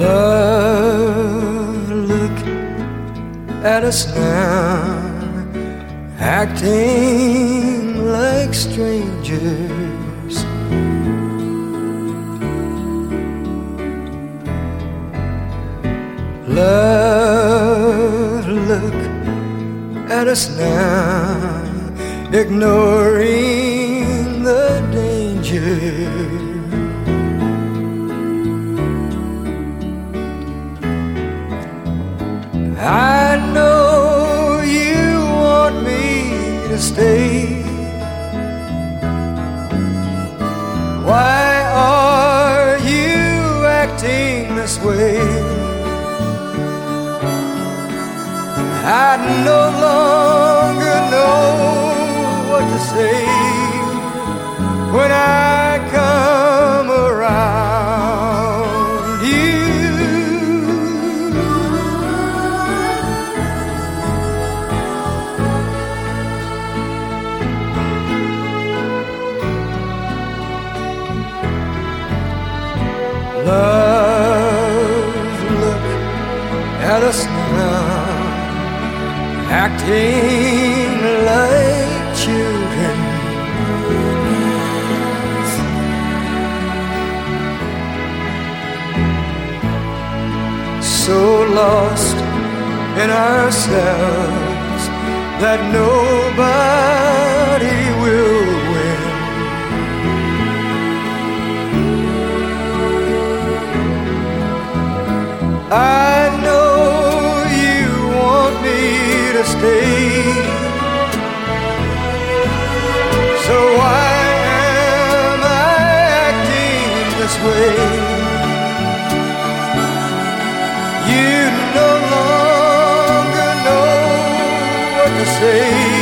Love, look at us now, acting like strangers. Love, look at us now, ignoring the danger. Stay. Why are you acting this way? I no longer Love, look at us now, acting like children. So lost in ourselves that nobody stay. So why am I acting this way? You no longer know what to say.